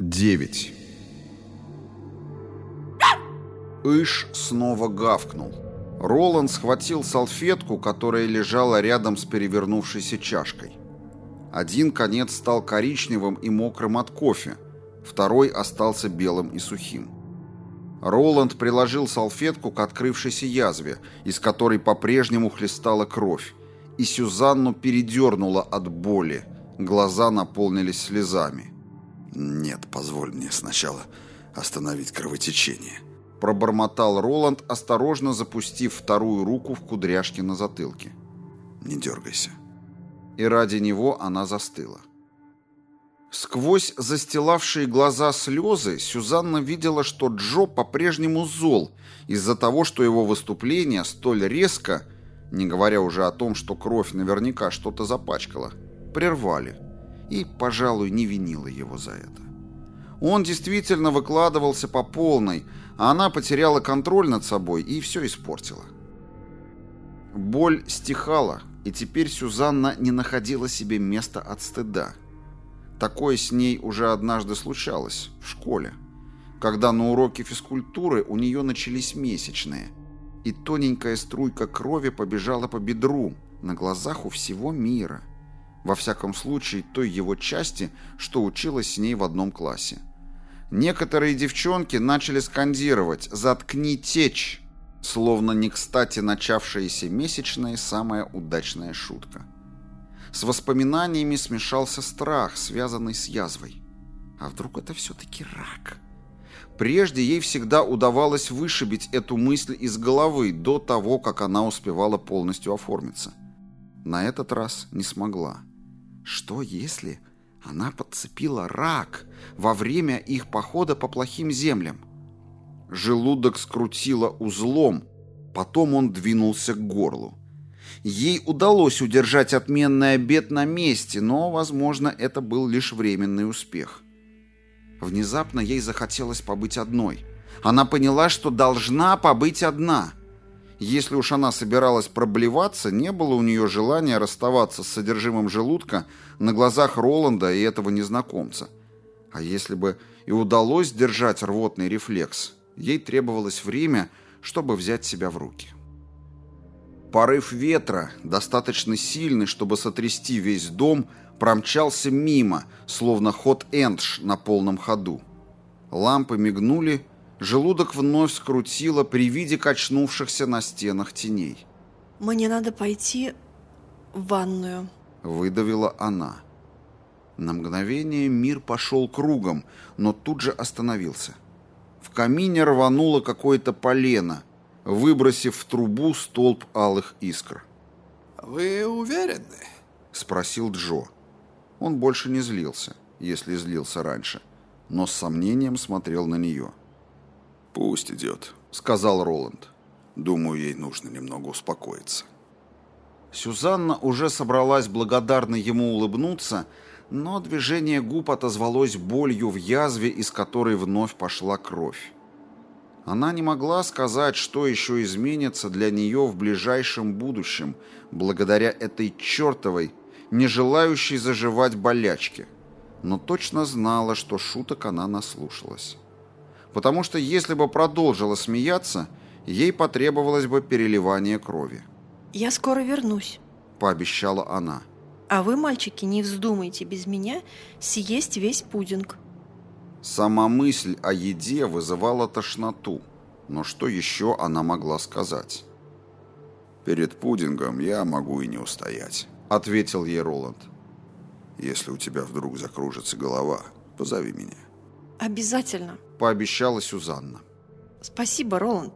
9. Иш снова гавкнул. Роланд схватил салфетку, которая лежала рядом с перевернувшейся чашкой. Один конец стал коричневым и мокрым от кофе, второй остался белым и сухим. Роланд приложил салфетку к открывшейся язве, из которой по-прежнему хлестала кровь, и Сюзанну передернула от боли, глаза наполнились слезами. «Нет, позволь мне сначала остановить кровотечение», — пробормотал Роланд, осторожно запустив вторую руку в кудряшки на затылке. «Не дергайся». И ради него она застыла. Сквозь застилавшие глаза слезы Сюзанна видела, что Джо по-прежнему зол из-за того, что его выступление столь резко, не говоря уже о том, что кровь наверняка что-то запачкала, прервали и, пожалуй, не винила его за это. Он действительно выкладывался по полной, а она потеряла контроль над собой и все испортила. Боль стихала, и теперь Сюзанна не находила себе места от стыда. Такое с ней уже однажды случалось, в школе, когда на уроке физкультуры у нее начались месячные, и тоненькая струйка крови побежала по бедру на глазах у всего мира – во всяком случае, той его части, что училась с ней в одном классе. Некоторые девчонки начали скандировать «Заткни течь!», словно не кстати начавшаяся месячная самая удачная шутка. С воспоминаниями смешался страх, связанный с язвой. А вдруг это все-таки рак? Прежде ей всегда удавалось вышибить эту мысль из головы до того, как она успевала полностью оформиться. На этот раз не смогла. Что если она подцепила рак во время их похода по плохим землям? Желудок скрутило узлом, потом он двинулся к горлу. Ей удалось удержать отменный обед на месте, но, возможно, это был лишь временный успех. Внезапно ей захотелось побыть одной. Она поняла, что должна побыть одна. Если уж она собиралась проблеваться, не было у нее желания расставаться с содержимым желудка на глазах Роланда и этого незнакомца. А если бы и удалось держать рвотный рефлекс, ей требовалось время, чтобы взять себя в руки. Порыв ветра, достаточно сильный, чтобы сотрясти весь дом, промчался мимо, словно ход эндж на полном ходу. Лампы мигнули, Желудок вновь скрутило при виде качнувшихся на стенах теней. «Мне надо пойти в ванную», — выдавила она. На мгновение мир пошел кругом, но тут же остановился. В камине рвануло какое-то полено, выбросив в трубу столб алых искр. «Вы уверены?» — спросил Джо. Он больше не злился, если злился раньше, но с сомнением смотрел на нее. «Пусть идет», — сказал Роланд. «Думаю, ей нужно немного успокоиться». Сюзанна уже собралась благодарно ему улыбнуться, но движение губ отозвалось болью в язве, из которой вновь пошла кровь. Она не могла сказать, что еще изменится для нее в ближайшем будущем, благодаря этой чертовой, не желающей заживать болячке, но точно знала, что шуток она наслушалась потому что если бы продолжила смеяться, ей потребовалось бы переливание крови. «Я скоро вернусь», – пообещала она. «А вы, мальчики, не вздумайте без меня съесть весь пудинг». Сама мысль о еде вызывала тошноту, но что еще она могла сказать? «Перед пудингом я могу и не устоять», — ответил ей Роланд. «Если у тебя вдруг закружится голова, позови меня». «Обязательно», пообещала Сюзанна. «Спасибо, Роланд.